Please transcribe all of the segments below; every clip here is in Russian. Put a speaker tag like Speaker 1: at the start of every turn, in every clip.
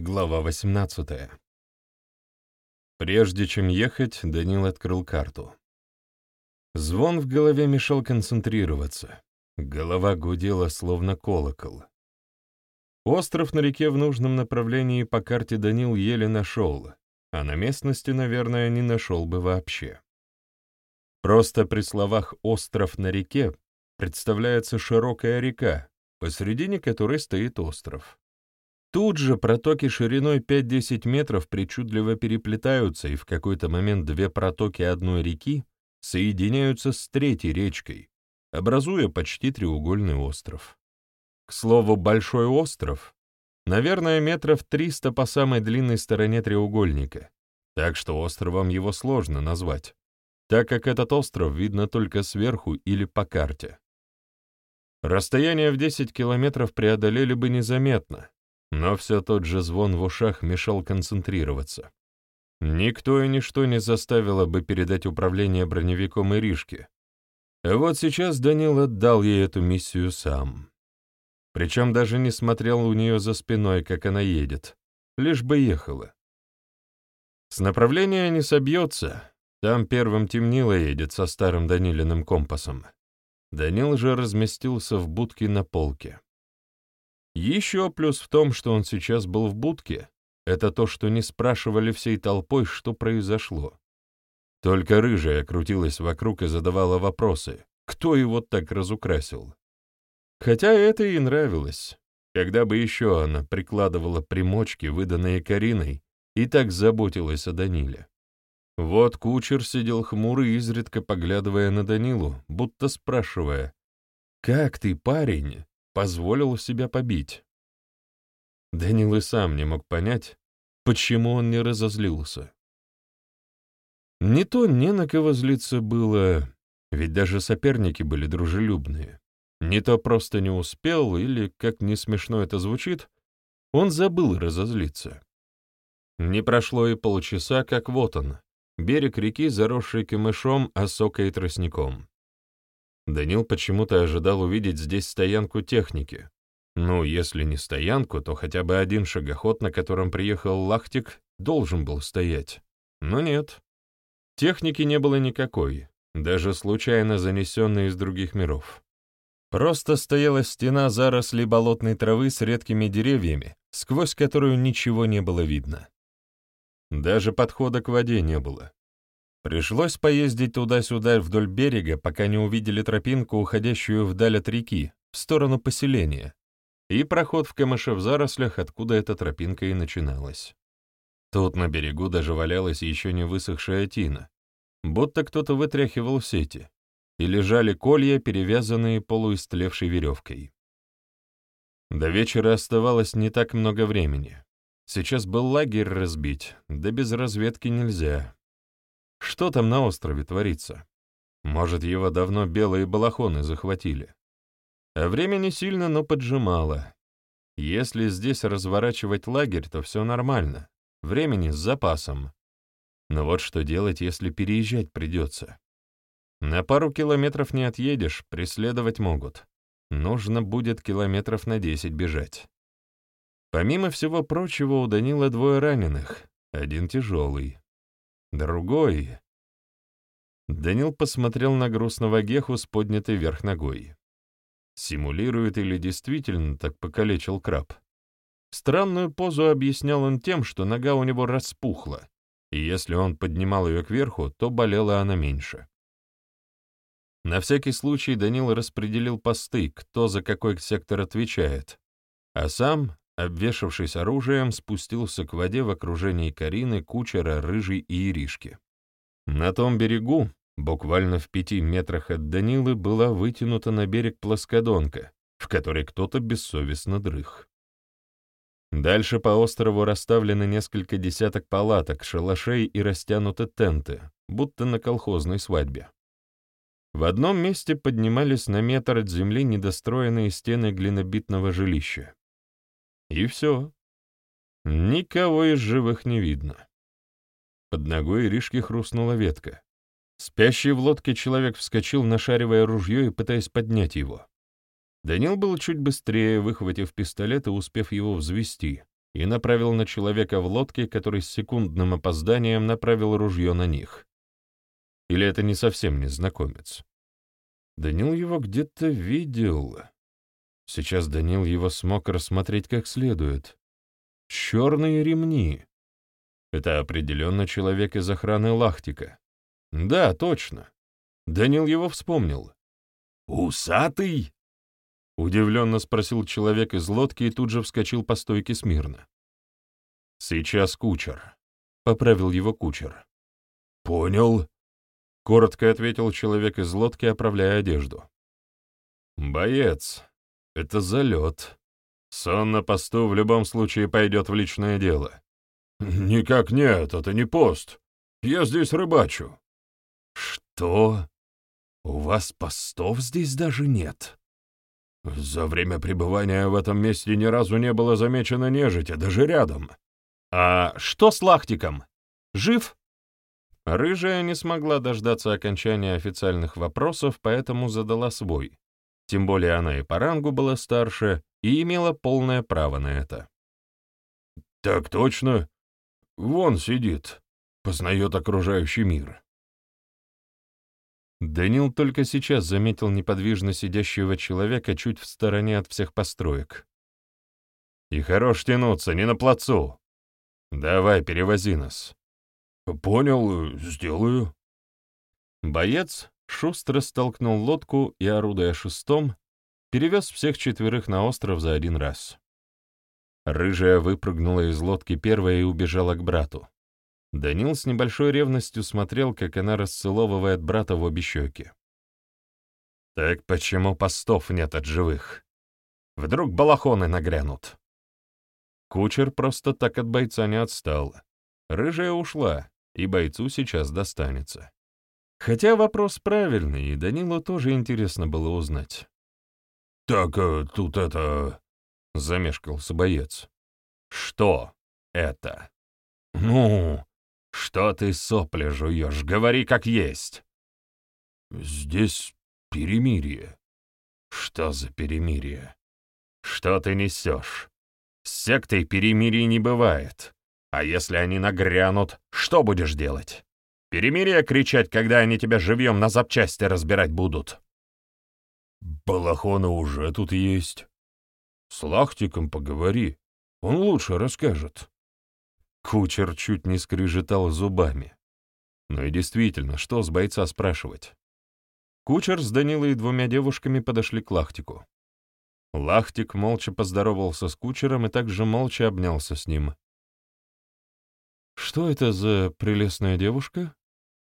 Speaker 1: Глава 18 Прежде чем ехать, Данил открыл карту. Звон в голове мешал концентрироваться. Голова гудела, словно колокол. Остров на реке в нужном направлении по карте Данил еле нашел, а на местности, наверное, не нашел бы вообще. Просто при словах «остров на реке» представляется широкая река, посредине которой стоит остров. Тут же протоки шириной 5-10 метров причудливо переплетаются, и в какой-то момент две протоки одной реки соединяются с третьей речкой, образуя почти треугольный остров. К слову, большой остров, наверное, метров 300 по самой длинной стороне треугольника, так что островом его сложно назвать, так как этот остров видно только сверху или по карте. Расстояние в 10 километров преодолели бы незаметно, но все тот же звон в ушах мешал концентрироваться. Никто и ничто не заставило бы передать управление броневиком Иришке. Вот сейчас Данил отдал ей эту миссию сам. Причем даже не смотрел у нее за спиной, как она едет, лишь бы ехала. С направления не собьется, там первым темнило едет со старым Данилиным компасом. Данил же разместился в будке на полке. Еще плюс в том, что он сейчас был в будке, это то, что не спрашивали всей толпой, что произошло. Только рыжая крутилась вокруг и задавала вопросы, кто его так разукрасил. Хотя это ей нравилось. Когда бы еще она прикладывала примочки, выданные Кариной, и так заботилась о Даниле. Вот кучер сидел хмурый, изредка поглядывая на Данилу, будто спрашивая, «Как ты, парень, позволил себя побить. Данил и сам не мог понять, почему он не разозлился. Не то не на кого злиться было, ведь даже соперники были дружелюбные. Не то просто не успел, или, как не смешно это звучит, он забыл разозлиться. Не прошло и полчаса, как вот он, берег реки, заросший камышом, осокой и тростником. Данил почему-то ожидал увидеть здесь стоянку техники. Ну, если не стоянку, то хотя бы один шагоход, на котором приехал Лахтик, должен был стоять. Но нет. Техники не было никакой, даже случайно занесенной из других миров. Просто стояла стена зарослей болотной травы с редкими деревьями, сквозь которую ничего не было видно. Даже подхода к воде не было. Пришлось поездить туда-сюда вдоль берега, пока не увидели тропинку, уходящую вдаль от реки, в сторону поселения, и проход в камыше в зарослях, откуда эта тропинка и начиналась. Тут на берегу даже валялась еще не высохшая тина, будто кто-то вытряхивал сети, и лежали колья, перевязанные полуистлевшей веревкой. До вечера оставалось не так много времени. Сейчас был лагерь разбить, да без разведки нельзя. Что там на острове творится? Может, его давно белые балахоны захватили. А время не сильно, но поджимало. Если здесь разворачивать лагерь, то все нормально. Времени с запасом. Но вот что делать, если переезжать придется? На пару километров не отъедешь, преследовать могут. Нужно будет километров на десять бежать. Помимо всего прочего, у Данила двое раненых, один тяжелый. Другой. Данил посмотрел на грустного Геху с поднятой вверх ногой. Симулирует или действительно так покалечил краб? Странную позу объяснял он тем, что нога у него распухла, и если он поднимал ее кверху, то болела она меньше. На всякий случай Данил распределил посты, кто за какой сектор отвечает, а сам, обвешавшись оружием, спустился к воде в окружении Карины, Кучера, Рыжей и Иришки. На том берегу, буквально в пяти метрах от Данилы, была вытянута на берег плоскодонка, в которой кто-то бессовестно дрых. Дальше по острову расставлены несколько десяток палаток, шалашей и растянуты тенты, будто на колхозной свадьбе. В одном месте поднимались на метр от земли недостроенные стены глинобитного жилища. И все. Никого из живых не видно. Под ногой Иришки хрустнула ветка. Спящий в лодке человек вскочил, нашаривая ружье и пытаясь поднять его. Данил был чуть быстрее, выхватив пистолет и успев его взвести, и направил на человека в лодке, который с секундным опозданием направил ружье на них. Или это не совсем незнакомец? Данил его где-то видел. Сейчас Данил его смог рассмотреть как следует. Черные ремни. Это определенно человек из охраны Лахтика. Да, точно. Данил его вспомнил. «Усатый?» — удивленно спросил человек из лодки и тут же вскочил по стойке смирно. «Сейчас кучер», — поправил его кучер. «Понял», — коротко ответил человек из лодки, оправляя одежду. «Боец, это залет. Сон на посту в любом случае пойдет в личное дело». «Никак нет, это не пост. Я здесь рыбачу». «Что? У вас постов здесь даже нет?» «За время пребывания в этом месте ни разу не было замечено нежити, даже рядом». «А что с Лахтиком? Жив?» Рыжая не смогла дождаться окончания официальных вопросов, поэтому задала свой. Тем более она и по рангу была старше и имела полное право на это. «Так точно. Вон сидит, познает окружающий мир». Данил только сейчас заметил неподвижно сидящего человека чуть в стороне от всех построек. «И хорош тянуться, не на плацу. Давай, перевози нас». «Понял, сделаю». Боец шустро столкнул лодку и, орудуя шестом, перевез всех четверых на остров за один раз. Рыжая выпрыгнула из лодки первая и убежала к брату. Данил с небольшой ревностью смотрел, как она расцеловывает брата в обе щеки. «Так почему постов нет от живых? Вдруг балахоны нагрянут?» Кучер просто так от бойца не отстал. Рыжая ушла, и бойцу сейчас достанется. Хотя вопрос правильный, и Данилу тоже интересно было узнать. «Так э, тут это...» — замешкался боец. «Что это?» «Ну, что ты сопли жуешь? Говори как есть!» «Здесь перемирие». «Что за перемирие? Что ты несешь? С сектой перемирий не бывает. А если они нагрянут, что будешь делать? Перемирие кричать, когда они тебя живьем на запчасти разбирать будут?» «Балахона уже тут есть. С Лахтиком поговори, он лучше расскажет». Кучер чуть не скрежетал зубами. Ну и действительно, что с бойца спрашивать? Кучер с Данилой и двумя девушками подошли к Лахтику. Лахтик молча поздоровался с кучером и также молча обнялся с ним. «Что это за прелестная девушка?» —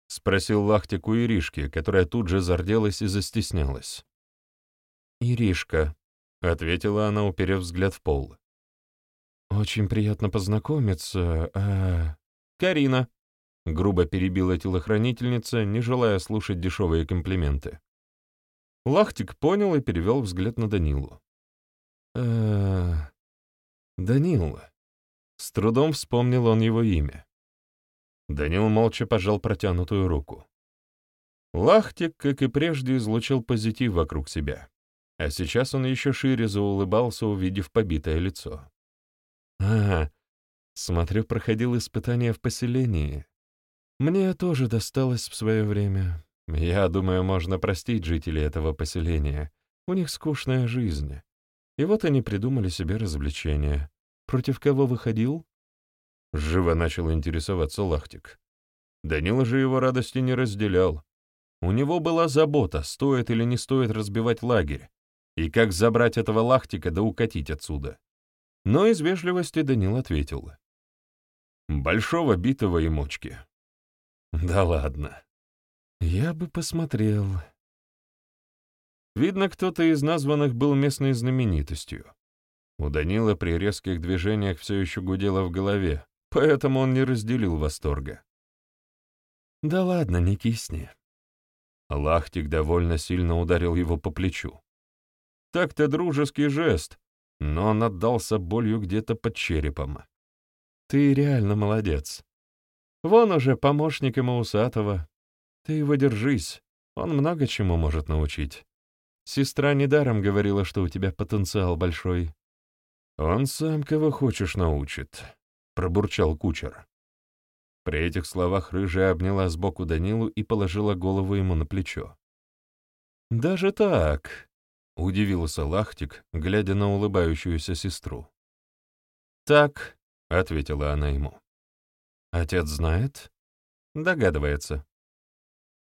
Speaker 1: спросил Лахтик у Иришки, которая тут же зарделась и застеснялась. «Иришка», — ответила она, уперев взгляд в пол. «Очень приятно познакомиться, а...» «Карина», — грубо перебила телохранительница, не желая слушать дешевые комплименты. Лахтик понял и перевел взгляд на Данилу. э Данил. С трудом вспомнил он его имя. Данил молча пожал протянутую руку. Лахтик, как и прежде, излучил позитив вокруг себя. А сейчас он еще шире заулыбался, увидев побитое лицо. «А, смотрю, проходил испытание в поселении. Мне тоже досталось в свое время. Я думаю, можно простить жителей этого поселения. У них скучная жизнь. И вот они придумали себе развлечение. Против кого выходил?» Живо начал интересоваться Лахтик. Данила же его радости не разделял. У него была забота, стоит или не стоит разбивать лагерь, и как забрать этого Лахтика да укатить отсюда. Но из вежливости Данил ответил. «Большого битого и мочки». «Да ладно. Я бы посмотрел». Видно, кто-то из названных был местной знаменитостью. У Данила при резких движениях все еще гудело в голове, поэтому он не разделил восторга. «Да ладно, не кисни». Лахтик довольно сильно ударил его по плечу. Так-то дружеский жест, но он отдался болью где-то под черепом. «Ты реально молодец. Вон уже помощник ему усатого. Ты его держись, он много чему может научить. Сестра недаром говорила, что у тебя потенциал большой». «Он сам кого хочешь научит», — пробурчал кучер. При этих словах рыжая обняла сбоку Данилу и положила голову ему на плечо. «Даже так?» — удивился Лахтик, глядя на улыбающуюся сестру. «Так», — ответила она ему. «Отец знает?» «Догадывается».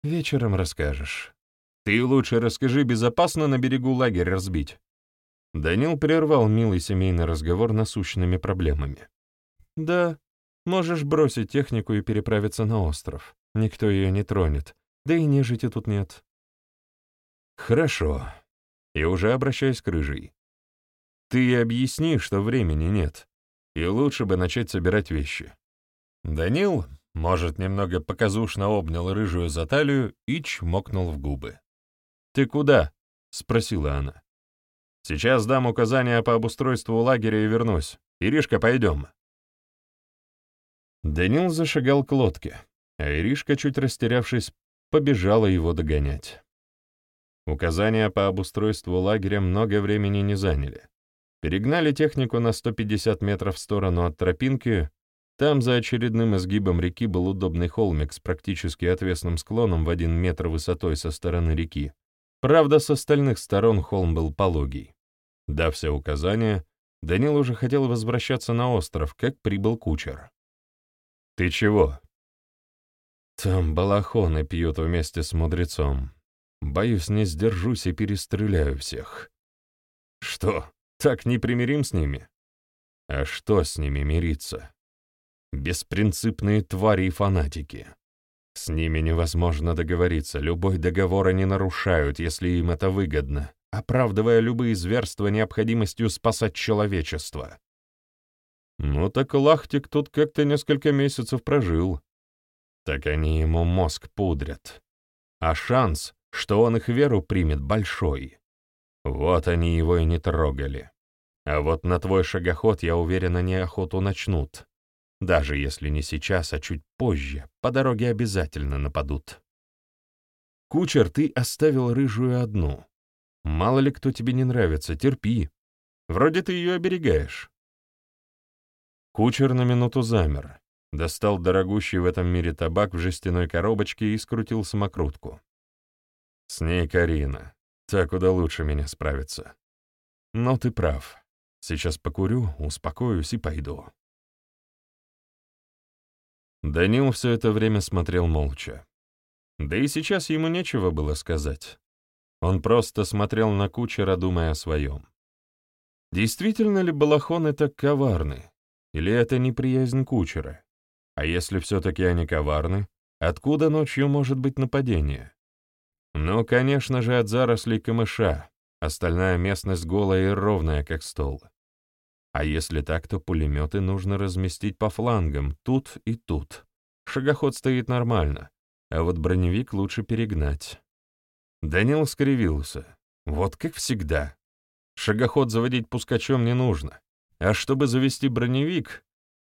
Speaker 1: «Вечером расскажешь». «Ты лучше расскажи, безопасно на берегу лагерь разбить». Данил прервал милый семейный разговор насущными проблемами. «Да, можешь бросить технику и переправиться на остров. Никто ее не тронет, да и нежити тут нет». «Хорошо». И уже обращаясь к Рыжей. «Ты объясни, что времени нет, и лучше бы начать собирать вещи». Данил, может, немного показушно обнял Рыжую за талию и чмокнул в губы. «Ты куда?» — спросила она. Сейчас дам указания по обустройству лагеря и вернусь. Иришка, пойдем». Данил зашагал к лодке, а Иришка, чуть растерявшись, побежала его догонять. Указания по обустройству лагеря много времени не заняли. Перегнали технику на 150 метров в сторону от тропинки, там за очередным изгибом реки был удобный холмик с практически отвесным склоном в один метр высотой со стороны реки. Правда, с остальных сторон холм был пологий. Дав все указания, Данил уже хотел возвращаться на остров, как прибыл кучер. «Ты чего?» «Там балахоны пьют вместе с мудрецом. Боюсь, не сдержусь и перестреляю всех». «Что, так не примирим с ними?» «А что с ними мириться?» «Беспринципные твари и фанатики. С ними невозможно договориться, любой договор они нарушают, если им это выгодно оправдывая любые зверства необходимостью спасать человечество. Ну так Лахтик тут как-то несколько месяцев прожил. Так они ему мозг пудрят. А шанс, что он их веру примет, большой. Вот они его и не трогали. А вот на твой шагоход, я уверена, неохоту начнут. Даже если не сейчас, а чуть позже, по дороге обязательно нападут. Кучер, ты оставил рыжую одну. Мало ли кто тебе не нравится, терпи. Вроде ты ее оберегаешь. Кучер на минуту замер, достал дорогущий в этом мире табак в жестяной коробочке и скрутил самокрутку. С ней Карина. Так куда лучше меня справиться. Но ты прав. Сейчас покурю, успокоюсь и пойду. Данил все это время смотрел молча. Да и сейчас ему нечего было сказать. Он просто смотрел на кучера, думая о своем. Действительно ли балахоны так коварны? Или это неприязнь кучера? А если все-таки они коварны, откуда ночью может быть нападение? Ну, конечно же, от зарослей камыша. Остальная местность голая и ровная, как стол. А если так, то пулеметы нужно разместить по флангам, тут и тут. Шагоход стоит нормально, а вот броневик лучше перегнать. Данил скривился. Вот как всегда. Шагоход заводить пускачом не нужно. А чтобы завести броневик,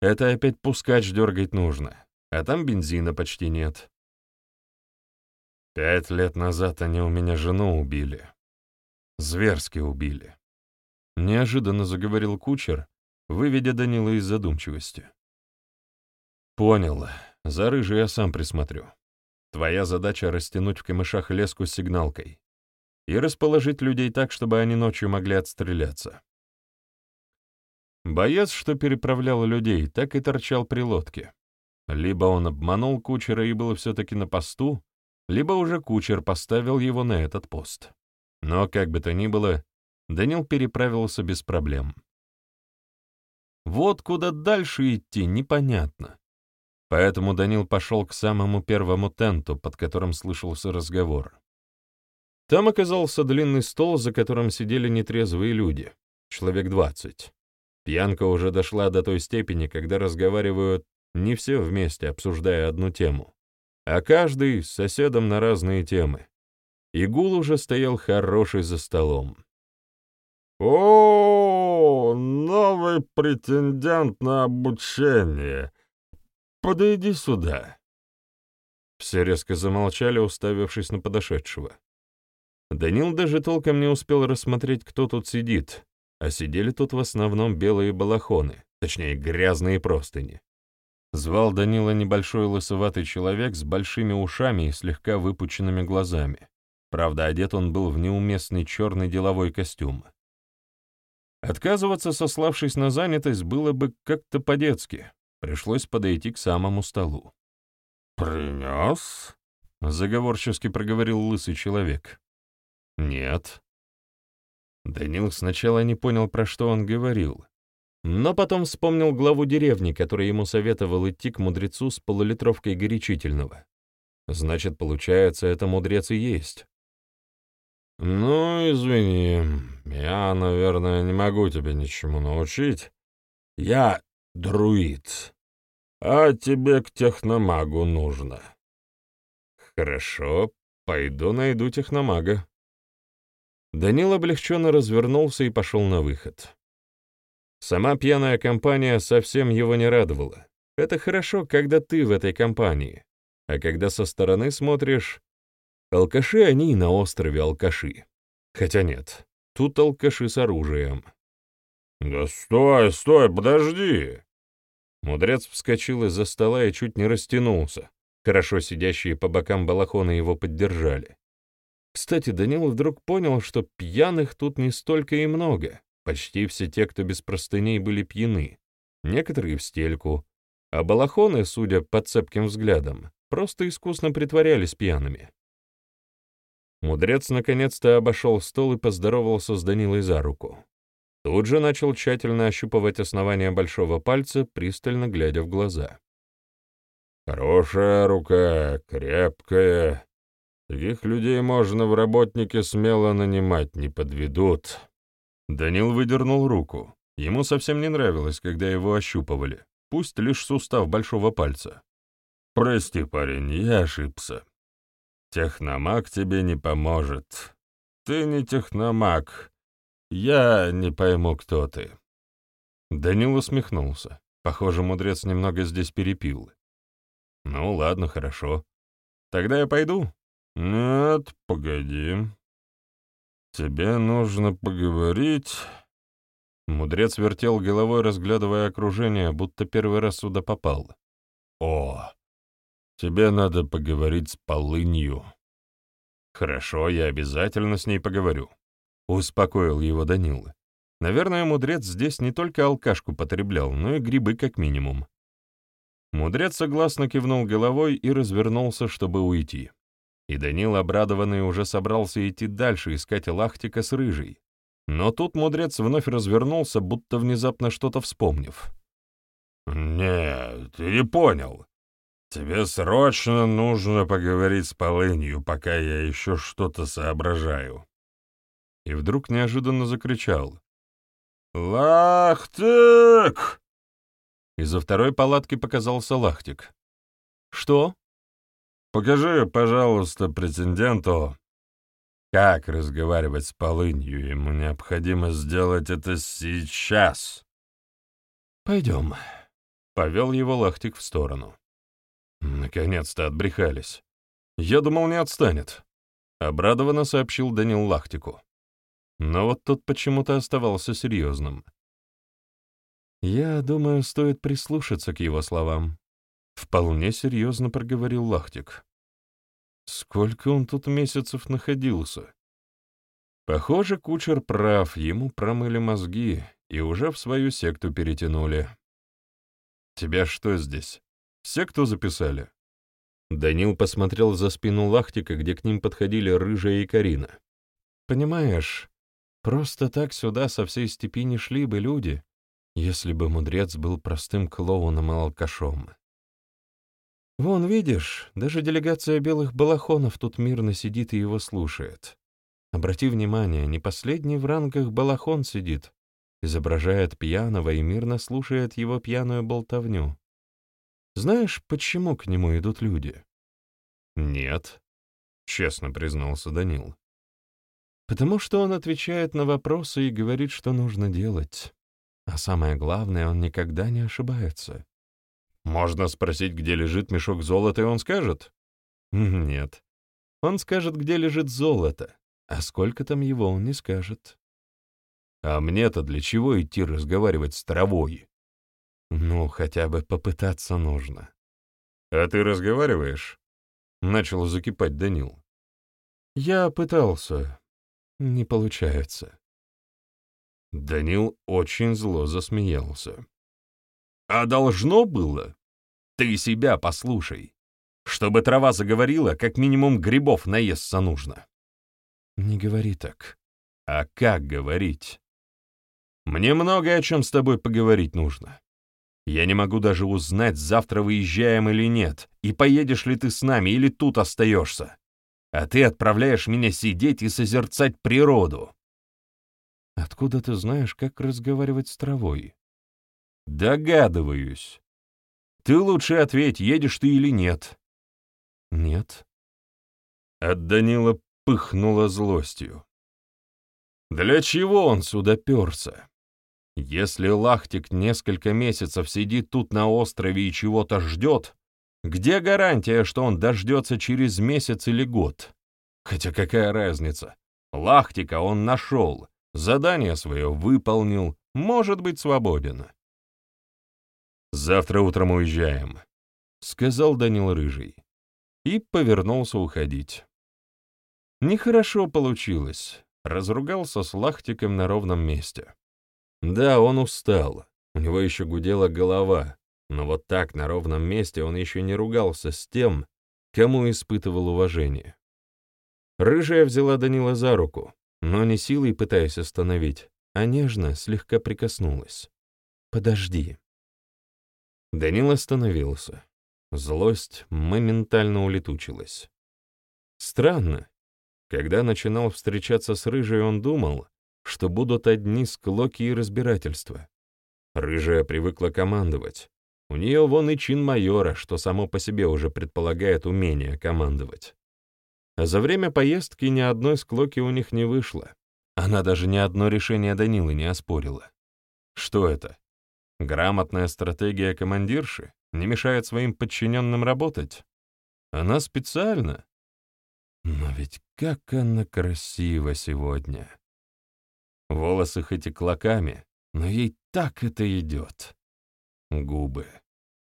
Speaker 1: это опять пускач дергать нужно. А там бензина почти нет. Пять лет назад они у меня жену убили. Зверски убили. Неожиданно заговорил кучер, выведя Данила из задумчивости. Понял. За рыжий я сам присмотрю. Твоя задача — растянуть в камышах леску с сигналкой и расположить людей так, чтобы они ночью могли отстреляться. Боец, что переправлял людей, так и торчал при лодке. Либо он обманул кучера и был все-таки на посту, либо уже кучер поставил его на этот пост. Но, как бы то ни было, Данил переправился без проблем. Вот куда дальше идти, непонятно. Поэтому Данил пошел к самому первому тенту, под которым слышался разговор. Там оказался длинный стол, за которым сидели нетрезвые люди, человек двадцать. Пьянка уже дошла до той степени, когда разговаривают не все вместе, обсуждая одну тему, а каждый с соседом на разные темы. Игул уже стоял хороший за столом. «О, новый претендент на обучение!» подойди сюда!» Все резко замолчали, уставившись на подошедшего. Данил даже толком не успел рассмотреть, кто тут сидит, а сидели тут в основном белые балахоны, точнее, грязные простыни. Звал Данила небольшой лысоватый человек с большими ушами и слегка выпученными глазами. Правда, одет он был в неуместный черный деловой костюм. Отказываться, сославшись на занятость, было бы как-то по-детски. Пришлось подойти к самому столу.
Speaker 2: «Принес?»
Speaker 1: — заговорчески проговорил лысый человек. «Нет». Данил сначала не понял, про что он говорил, но потом вспомнил главу деревни, который ему советовал идти к мудрецу с полулитровкой горячительного. Значит, получается, это мудрец и есть.
Speaker 2: «Ну, извини, я, наверное, не могу тебя ничему научить. Я друид, а тебе к техномагу нужно».
Speaker 1: «Хорошо, пойду найду техномага». Данил облегченно развернулся и пошел на выход. Сама пьяная компания совсем его не радовала. Это хорошо, когда ты в этой компании, а когда со стороны смотришь, Алкаши они и на острове алкаши. Хотя нет, тут алкаши с оружием.
Speaker 2: «Да стой, стой, подожди!»
Speaker 1: Мудрец вскочил из-за стола и чуть не растянулся. Хорошо сидящие по бокам балахона его поддержали. Кстати, Данил вдруг понял, что пьяных тут не столько и много. Почти все те, кто без простыней, были пьяны. Некоторые в стельку. А балахоны, судя по цепким взглядам, просто искусно притворялись пьяными. Мудрец наконец-то обошел стол и поздоровался с Данилой за руку. Тут же начал тщательно ощупывать основание большого пальца, пристально глядя в глаза.
Speaker 2: «Хорошая рука, крепкая. Таких людей можно в работнике смело нанимать, не подведут».
Speaker 1: Данил выдернул руку. Ему совсем не нравилось, когда его ощупывали, пусть лишь сустав большого пальца.
Speaker 2: «Прости, парень, я ошибся. Техномаг тебе не поможет. Ты не техномаг. Я не пойму, кто ты».
Speaker 1: Данил усмехнулся. Похоже, мудрец немного здесь перепил. «Ну ладно, хорошо. Тогда я пойду?»
Speaker 2: «Нет, погоди. Тебе нужно поговорить...»
Speaker 1: Мудрец вертел головой, разглядывая окружение, будто первый раз сюда попал.
Speaker 2: «О, Тебе надо поговорить с Полынью».
Speaker 1: «Хорошо, я обязательно с ней поговорю», — успокоил его Данил. Наверное, мудрец здесь не только алкашку потреблял, но и грибы как минимум. Мудрец согласно кивнул головой и развернулся, чтобы уйти. И Данил, обрадованный, уже собрался идти дальше, искать Лахтика с рыжей. Но тут мудрец вновь развернулся, будто внезапно что-то вспомнив.
Speaker 2: «Нет, ты не понял. «Тебе срочно нужно поговорить с Полынью, пока я еще что-то соображаю».
Speaker 1: И вдруг неожиданно закричал.
Speaker 2: «Лахтик!»
Speaker 1: Из-за второй палатки показался Лахтик. «Что?»
Speaker 2: «Покажи, пожалуйста, претенденту, как разговаривать с Полынью. Ему необходимо сделать это сейчас».
Speaker 1: «Пойдем», — повел его Лахтик в сторону. Наконец-то отбрехались. Я думал, не отстанет. Обрадованно сообщил Данил Лахтику. Но вот тот почему-то оставался серьезным. Я думаю, стоит прислушаться к его словам. Вполне серьезно проговорил Лахтик. Сколько он тут месяцев находился? Похоже, кучер прав, ему промыли мозги и уже в свою секту перетянули. Тебя что здесь? Все, кто записали?» Данил посмотрел за спину Лахтика, где к ним подходили Рыжая и Карина. «Понимаешь, просто так сюда со всей степи не шли бы люди, если бы мудрец был простым клоуном и алкашом. Вон, видишь, даже делегация белых балахонов тут мирно сидит и его слушает. Обрати внимание, не последний в рангах балахон сидит, изображает пьяного и мирно слушает его пьяную болтовню. Знаешь, почему к нему идут люди? Нет, честно признался Данил. Потому что он отвечает на вопросы и говорит, что нужно делать. А самое главное, он никогда не ошибается. Можно спросить, где лежит мешок золота, и он скажет? Нет. Он скажет, где лежит золото, а сколько там его, он не скажет. А мне-то для чего идти разговаривать с травой? Ну, хотя бы попытаться нужно. А ты разговариваешь? Начал закипать Данил. Я пытался. Не получается. Данил очень зло засмеялся. А должно было? Ты себя послушай. Чтобы трава заговорила, как минимум грибов наесться нужно. Не говори так. А как говорить? Мне много о чем с тобой поговорить нужно. Я не могу даже узнать, завтра выезжаем или нет, и поедешь ли ты с нами, или тут остаешься. А ты отправляешь меня сидеть и созерцать природу. Откуда ты знаешь, как разговаривать с травой? Догадываюсь. Ты лучше ответь, едешь ты или нет. Нет. От Данила пыхнула злостью. Для чего он сюда перся? Если Лахтик несколько месяцев сидит тут на острове и чего-то ждет, где гарантия, что он дождется через месяц или год? Хотя какая разница? Лахтика он нашел, задание свое выполнил, может быть свободен. «Завтра утром уезжаем», — сказал Данил Рыжий. И повернулся уходить. Нехорошо получилось. Разругался с Лахтиком на ровном месте. Да, он устал, у него еще гудела голова, но вот так на ровном месте он еще не ругался с тем, кому испытывал уважение. Рыжая взяла Данила за руку, но не силой пытаясь остановить, а нежно слегка прикоснулась. «Подожди». Данил остановился. Злость моментально улетучилась. Странно. Когда начинал встречаться с Рыжей, он думал, что будут одни склоки и разбирательства. Рыжая привыкла командовать. У нее вон и чин майора, что само по себе уже предполагает умение командовать. А за время поездки ни одной склоки у них не вышло. Она даже ни одно решение Данилы не оспорила. Что это? Грамотная стратегия командирши не мешает своим подчиненным работать? Она специально? Но ведь как она красива сегодня! Волосы хоть и клоками, но ей так это идет. Губы.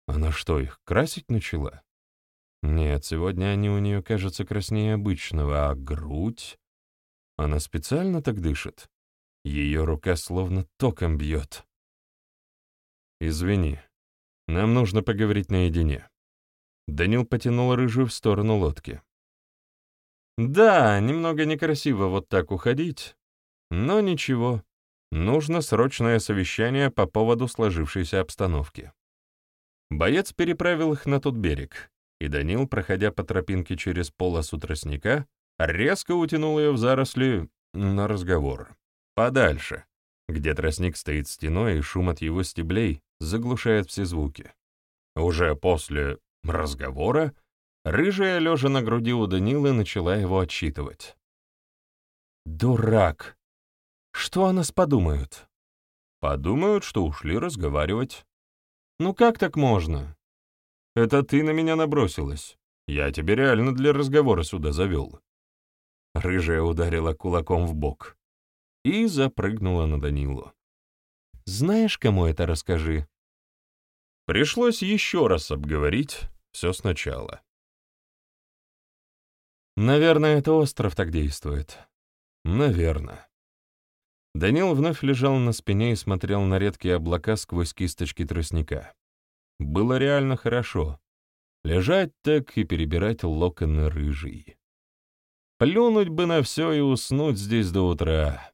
Speaker 1: Она что, их красить начала? Нет, сегодня они у нее, кажется, краснее обычного, а грудь... Она специально так дышит? Ее рука словно током бьет. «Извини, нам нужно поговорить наедине». Данил потянул рыжую в сторону лодки. «Да, немного некрасиво вот так уходить, но ничего, нужно срочное совещание по поводу сложившейся обстановки. Боец переправил их на тот берег, и Данил, проходя по тропинке через полосу тростника, резко утянул ее в заросли на разговор. Подальше, где тростник стоит стеной, и шум от его стеблей заглушает все звуки. Уже после разговора рыжая, лежа на груди у Данилы, начала его отчитывать. «Дурак!» Что о нас подумают? Подумают, что ушли разговаривать. Ну как так можно? Это ты на меня набросилась. Я тебе реально для разговора сюда завел. Рыжая ударила кулаком в бок и запрыгнула на Данилу. Знаешь, кому это расскажи? Пришлось еще раз обговорить все сначала. Наверное, это остров так действует. Наверное. Данил вновь лежал на спине и смотрел на редкие облака сквозь кисточки тростника. Было реально хорошо. Лежать так и перебирать локоны рыжий. Плюнуть бы на все и уснуть здесь до утра.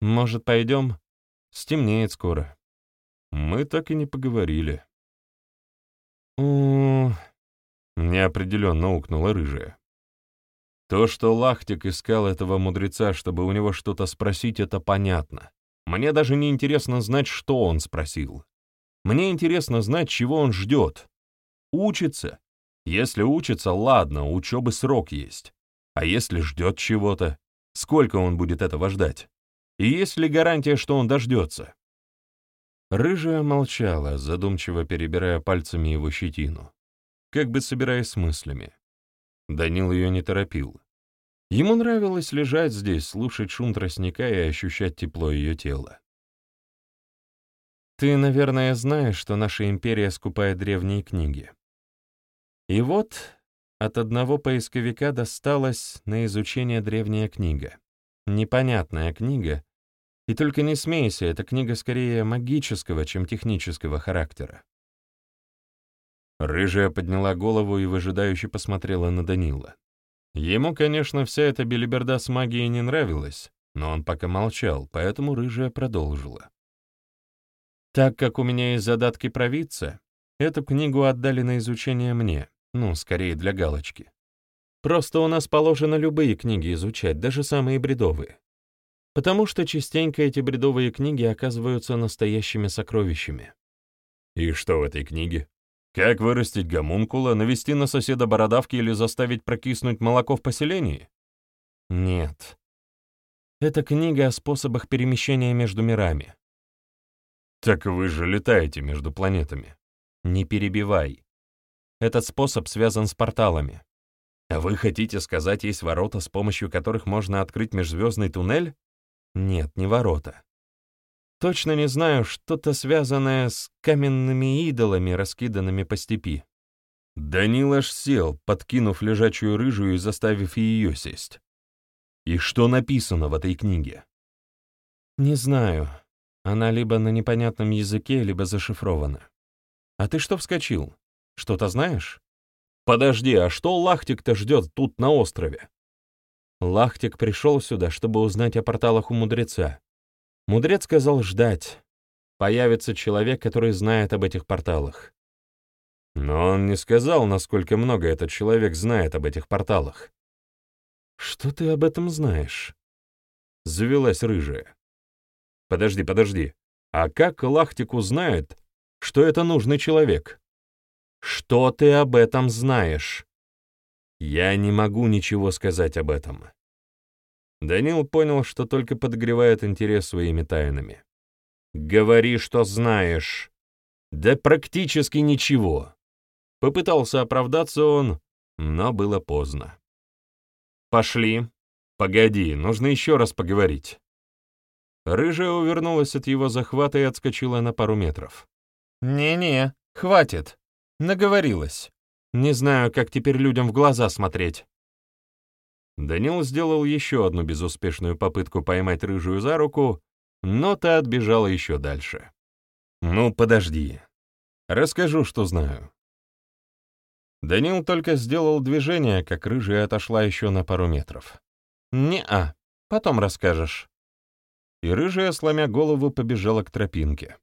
Speaker 1: Может, пойдем? Стемнеет скоро. Мы так и не поговорили. У, неопределенно укнула рыжая. То, что Лахтик искал этого мудреца, чтобы у него что-то спросить, это понятно. Мне даже не интересно знать, что он спросил. Мне интересно знать, чего он ждет. Учится? Если учится, ладно, у учебы срок есть. А если ждет чего-то? Сколько он будет этого ждать? И есть ли гарантия, что он дождется? Рыжая молчала, задумчиво перебирая пальцами его щетину, как бы собираясь с мыслями. Данил ее не торопил. Ему нравилось лежать здесь, слушать шум тростника и ощущать тепло ее тела. Ты, наверное, знаешь, что наша империя скупает древние книги. И вот от одного поисковика досталась на изучение древняя книга. Непонятная книга, и только не смейся, эта книга скорее магического, чем технического характера. Рыжая подняла голову и выжидающе посмотрела на Данила. Ему, конечно, вся эта белиберда с магией не нравилась, но он пока молчал, поэтому рыжая продолжила. «Так как у меня есть задатки провидца, эту книгу отдали на изучение мне, ну, скорее для галочки. Просто у нас положено любые книги изучать, даже самые бредовые. Потому что частенько эти бредовые книги оказываются настоящими сокровищами».
Speaker 2: «И что в этой книге?» Как вырастить гомункула, навести на соседа бородавки или заставить прокиснуть молоко в поселении?
Speaker 1: Нет. Это книга о способах перемещения между мирами.
Speaker 2: Так вы же летаете между планетами.
Speaker 1: Не перебивай. Этот способ связан с порталами. А вы хотите сказать, есть ворота, с помощью которых можно открыть межзвездный туннель? Нет, не ворота. Точно не знаю, что-то связанное с каменными идолами, раскиданными по степи.
Speaker 2: Данил аж сел, подкинув лежачую рыжую и заставив ее сесть. И что написано в этой книге?
Speaker 1: Не знаю. Она либо на непонятном языке, либо зашифрована. А ты что вскочил? Что-то знаешь?
Speaker 2: Подожди, а что Лахтик-то ждет тут на острове?
Speaker 1: Лахтик пришел сюда, чтобы узнать о порталах у мудреца. Мудрец сказал ждать. Появится человек, который знает об этих порталах.
Speaker 2: Но он не сказал, насколько много этот человек знает об этих порталах.
Speaker 1: «Что ты об этом знаешь?»
Speaker 2: Завелась рыжая. «Подожди, подожди. А как Лахтик узнает, что это нужный человек?»
Speaker 1: «Что ты об этом знаешь?»
Speaker 2: «Я не могу ничего сказать об этом. Данил понял, что только подогревает интерес своими тайнами.
Speaker 1: «Говори, что знаешь».
Speaker 2: «Да практически ничего». Попытался оправдаться он, но было поздно.
Speaker 1: «Пошли».
Speaker 2: «Погоди, нужно еще раз поговорить».
Speaker 1: Рыжая увернулась от его захвата и отскочила на пару метров.
Speaker 3: «Не-не, хватит. Наговорилась.
Speaker 1: Не знаю, как теперь людям в глаза смотреть».
Speaker 2: Данил сделал еще одну безуспешную попытку поймать рыжую за руку, но та отбежала еще дальше. «Ну, подожди. Расскажу, что знаю». Данил только сделал движение, как рыжая отошла еще на пару метров.
Speaker 1: «Не-а, потом расскажешь».
Speaker 2: И рыжая, сломя голову, побежала к тропинке.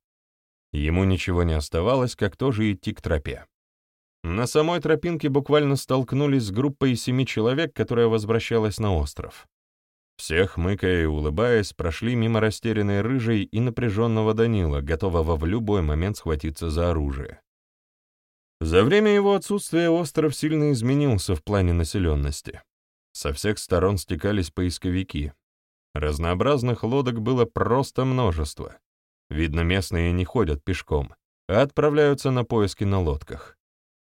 Speaker 2: Ему ничего не оставалось, как тоже идти к тропе. На самой тропинке буквально столкнулись с группой семи человек, которая возвращалась на остров. Всех, хмыкая и улыбаясь, прошли мимо растерянной рыжей и напряженного Данила, готового в любой момент схватиться за оружие. За время его отсутствия остров сильно изменился в плане населенности. Со всех сторон стекались поисковики. Разнообразных лодок было просто множество. Видно, местные не ходят пешком, а отправляются на поиски на лодках.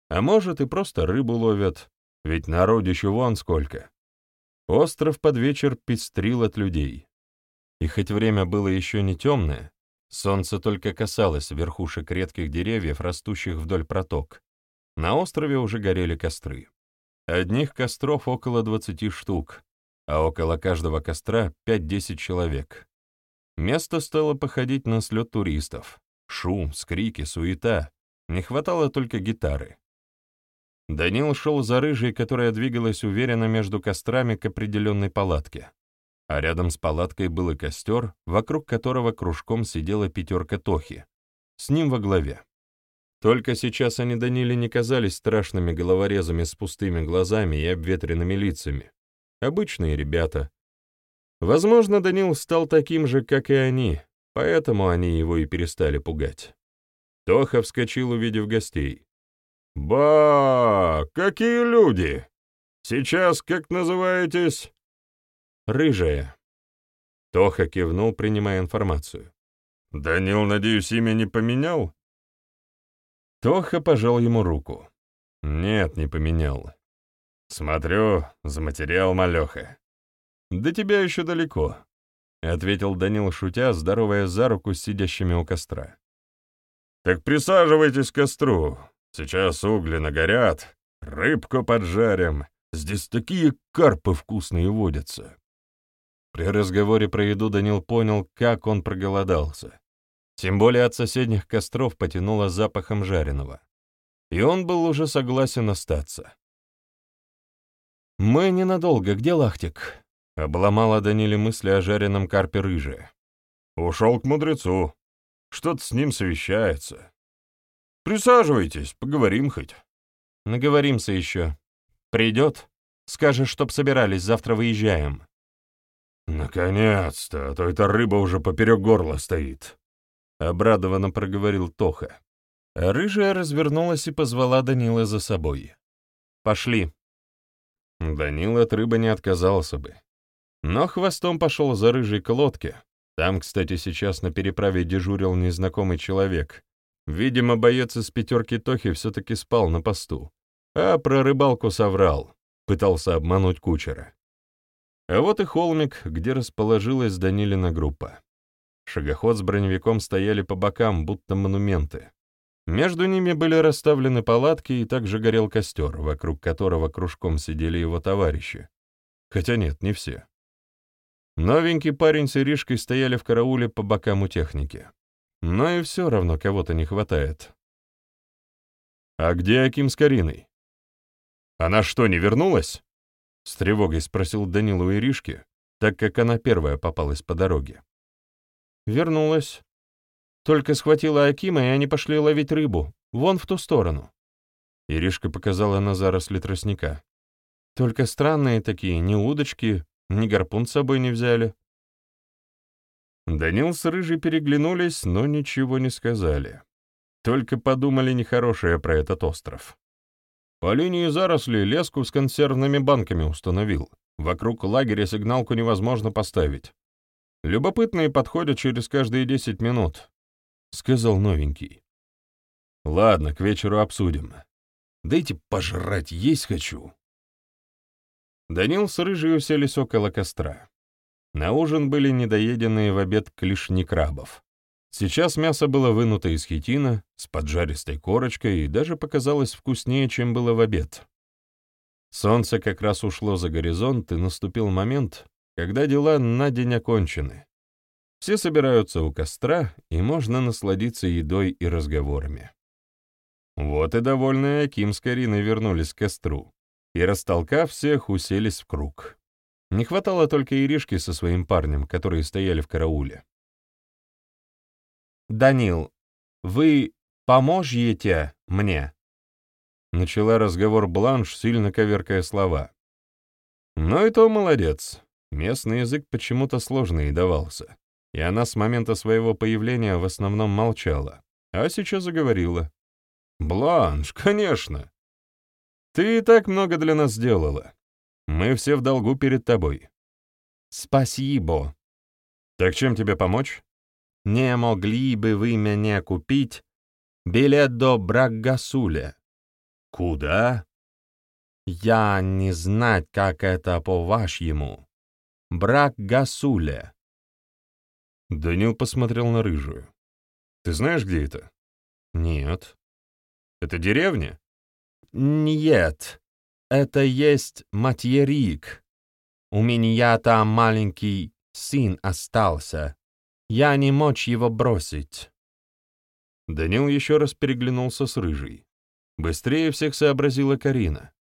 Speaker 2: А может, и просто рыбу ловят, ведь народищу вон сколько. Остров под вечер пестрил от людей. И хоть время было еще не темное, солнце только касалось верхушек редких деревьев, растущих вдоль проток. На острове уже горели костры. Одних костров около двадцати штук, а около каждого костра пять-десять человек. Место стало походить на слет туристов. Шум, скрики, суета. Не хватало только гитары. Данил шел за рыжей, которая двигалась уверенно между кострами к определенной палатке. А рядом с палаткой был и костер, вокруг которого кружком сидела пятерка Тохи. С ним во главе. Только сейчас они Даниле не казались страшными головорезами с пустыми глазами и обветренными лицами. Обычные ребята. Возможно, Данил стал таким же, как и они, поэтому они его и перестали пугать. Тоха вскочил, увидев гостей. «Ба! Какие люди! Сейчас как называетесь?»
Speaker 1: «Рыжая».
Speaker 2: Тоха кивнул, принимая информацию. «Данил, надеюсь, имя не поменял?» Тоха пожал ему руку. «Нет, не поменял. Смотрю, за материал малеха.
Speaker 1: До тебя еще далеко», — ответил Данил, шутя, здоровая за руку с сидящими у костра. «Так присаживайтесь к костру. Сейчас угли нагорят, рыбку поджарим. Здесь такие карпы вкусные водятся». При разговоре про еду Данил понял, как он проголодался. Тем более от соседних костров потянуло запахом жареного. И он был уже согласен остаться. «Мы ненадолго. Где Лахтик?» — обломала Даниле мысли о жареном карпе рыжие. «Ушел к мудрецу. Что-то с ним совещается. Присаживайтесь, поговорим хоть».
Speaker 3: «Наговоримся еще. Придет? Скажешь, чтоб собирались, завтра выезжаем».
Speaker 1: «Наконец-то, а то эта рыба уже поперек горла стоит», — обрадованно проговорил Тоха.
Speaker 3: рыжая развернулась и позвала Данила за собой. «Пошли».
Speaker 1: Данил от рыбы не отказался бы. Но хвостом пошел за рыжей к лодке. Там, кстати, сейчас на переправе дежурил незнакомый человек. Видимо, боец из пятерки Тохи все-таки спал на посту. А про рыбалку соврал, пытался обмануть кучера. А вот и холмик, где расположилась Данилина группа. Шагоход с броневиком стояли по бокам, будто монументы. Между ними были расставлены палатки, и также горел костер, вокруг которого кружком сидели его товарищи. Хотя нет, не все. Новенький парень с Иришкой стояли в карауле по бокам у техники. Но и все равно кого-то не хватает. «А где Аким с Кариной?» «Она что, не вернулась?» С тревогой спросил Данила у Иришки, так как она первая попалась по дороге.
Speaker 3: Вернулась. Только схватила Акима, и они пошли ловить рыбу. Вон в ту сторону.
Speaker 1: Иришка показала на заросли тростника.
Speaker 3: Только странные такие, ни удочки, ни гарпун с собой не взяли.
Speaker 1: Данил с Рыжей переглянулись, но ничего не сказали. Только подумали нехорошее про этот остров. По линии зарослей леску с консервными банками установил. Вокруг лагеря сигналку невозможно поставить. Любопытные подходят через каждые десять минут, — сказал новенький. Ладно, к вечеру обсудим. Дайте пожрать, есть хочу. Данил с Рыжей уселись около костра. На ужин были недоеденные в обед клешни крабов. Сейчас мясо было вынуто из хитина, с поджаристой корочкой и даже показалось вкуснее, чем было в обед. Солнце как раз ушло за горизонт, и наступил момент, когда дела на день окончены. Все собираются у костра, и можно насладиться едой и разговорами. Вот и довольные Аким с Кариной вернулись к костру, и, растолкав всех, уселись в круг. Не хватало только Иришки со своим парнем, которые стояли в карауле.
Speaker 3: «Данил, вы поможете мне?»
Speaker 1: Начала разговор Бланш, сильно коверкая слова. Но и то молодец. Местный язык почему-то сложный давался. И она с момента своего появления в основном молчала, а сейчас заговорила. «Бланш, конечно. Ты и так много для нас сделала. Мы все в долгу перед тобой».
Speaker 3: «Спасибо».
Speaker 1: «Так чем тебе помочь?»
Speaker 3: Не могли бы вы меня купить билет до Браггасуля?
Speaker 1: Куда?
Speaker 3: Я не знать, как это по-вашему. Браггасуле.
Speaker 1: Данил посмотрел на рыжую. Ты знаешь, где это?
Speaker 3: Нет.
Speaker 1: Это деревня?
Speaker 3: Нет. Это есть материк. У меня там маленький сын остался. Я не мочь его бросить.
Speaker 1: Данил еще раз переглянулся с Рыжей. Быстрее всех сообразила Карина.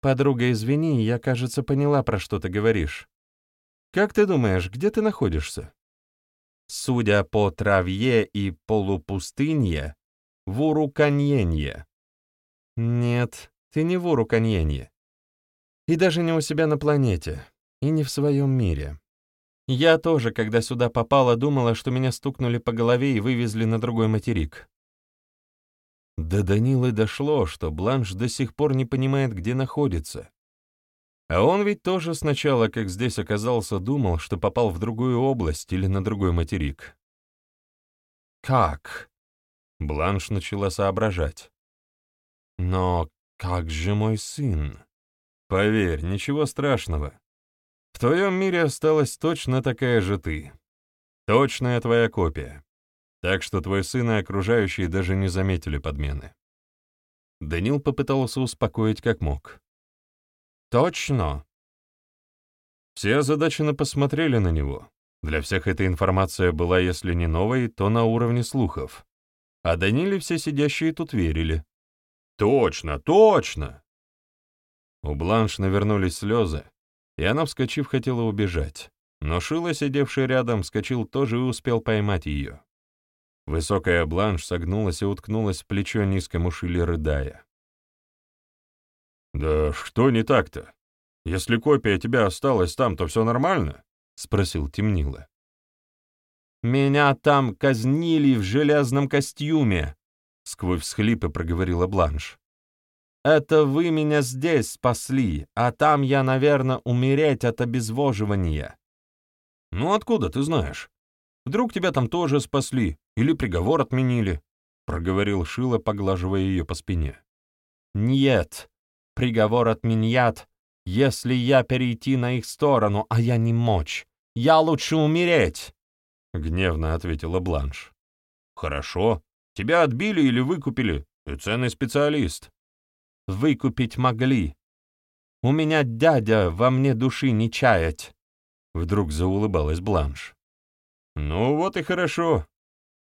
Speaker 3: «Подруга, извини, я, кажется, поняла, про что ты говоришь. Как ты думаешь, где ты находишься?» «Судя по траве и полупустынье, в Уруканьенье». «Нет, ты не в Уруканьенье. И даже не у себя на планете, и не в своем мире. Я тоже, когда сюда попала, думала, что меня стукнули по голове и вывезли на другой материк.
Speaker 1: До Данилы дошло, что Бланш до сих пор не понимает, где находится. А он ведь тоже сначала, как здесь оказался, думал, что попал в другую область или на другой материк.
Speaker 3: «Как?»
Speaker 1: — Бланш начала соображать.
Speaker 3: «Но как же мой сын?»
Speaker 1: «Поверь, ничего страшного. В твоем мире осталась точно такая же ты. Точная твоя копия. Так что твой сын и окружающие даже не заметили подмены. Данил попытался успокоить как мог. «Точно!» Все озадаченно посмотрели на него. Для всех эта информация была, если не новой, то на уровне слухов. А Даниле все сидящие тут верили. «Точно, точно!» У Бланш навернулись слезы, и она, вскочив, хотела убежать. Но Шила, сидевший рядом, вскочил тоже и успел поймать ее. Высокая Бланш согнулась и уткнулась в плечо низкому Шиле, рыдая. «Да что не так-то? Если копия тебя осталась там, то все нормально?» — спросил Темнила.
Speaker 3: «Меня там казнили в железном костюме», — сквозь всхлипы проговорила Бланш. «Это вы меня здесь спасли, а там я, наверное, умереть от обезвоживания».
Speaker 1: «Ну откуда ты знаешь? Вдруг тебя там тоже спасли или приговор отменили?» — проговорил Шила, поглаживая ее по спине.
Speaker 3: «Нет, приговор отменят, если я перейти на их сторону, а я не мочь. Я лучше умереть!»
Speaker 1: — гневно ответила Бланш. «Хорошо. Тебя отбили или выкупили? Ты ценный специалист».
Speaker 3: «Выкупить могли. У меня дядя во мне души не чаять», — вдруг заулыбалась Бланш.
Speaker 1: «Ну вот и хорошо.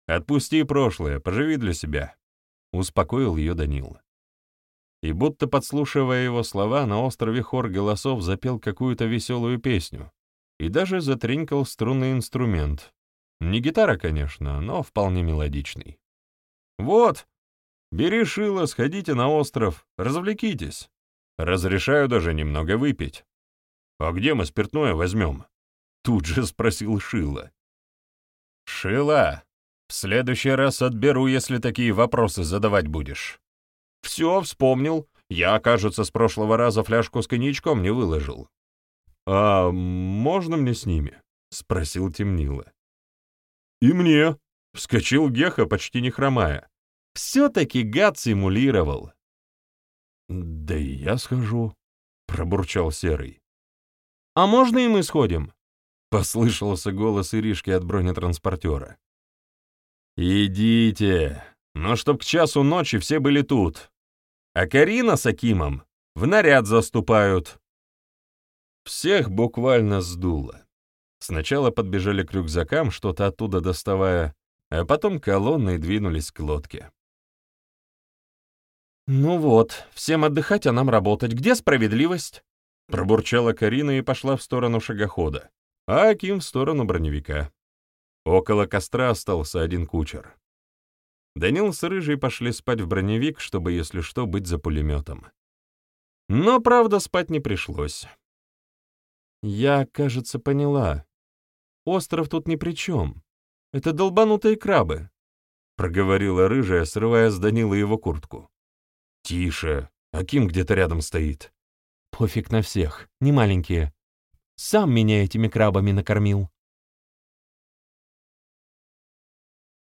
Speaker 1: Отпусти прошлое, поживи для себя», — успокоил ее Данил. И будто подслушивая его слова, на острове хор голосов запел какую-то веселую песню и даже затринкал струнный инструмент. Не гитара, конечно, но вполне мелодичный. «Вот, бери шило, сходите на остров, развлекитесь. Разрешаю даже немного выпить». «А где мы спиртное возьмем?» Тут же спросил Шила. «Шила, в следующий раз отберу, если такие вопросы задавать будешь». «Все, вспомнил. Я, кажется, с прошлого раза фляжку с коньячком не выложил». «А можно мне с ними?» — спросил Темнила. «И мне», — вскочил Геха, почти не хромая. «Все-таки гад симулировал». «Да и я схожу», — пробурчал Серый.
Speaker 3: «А можно и мы сходим?»
Speaker 1: — послышался голос Иришки от бронетранспортера. «Идите, но чтоб к часу ночи все были тут. А Карина с Акимом в наряд заступают». Всех буквально сдуло. Сначала подбежали к рюкзакам, что-то оттуда доставая, а потом колонной двинулись к лодке.
Speaker 3: «Ну вот, всем отдыхать, а нам работать. Где справедливость?»
Speaker 1: Пробурчала Карина и пошла в сторону шагохода а Аким в сторону броневика. Около костра остался один кучер. Данил с Рыжей пошли спать в броневик, чтобы, если что, быть за пулеметом. Но, правда, спать не пришлось.
Speaker 3: «Я, кажется, поняла. Остров тут ни при чем. Это долбанутые крабы», — проговорила Рыжая, срывая с Данила его куртку.
Speaker 1: «Тише. Аким где-то рядом стоит».
Speaker 3: «Пофиг на всех. Не маленькие. Сам меня этими крабами накормил.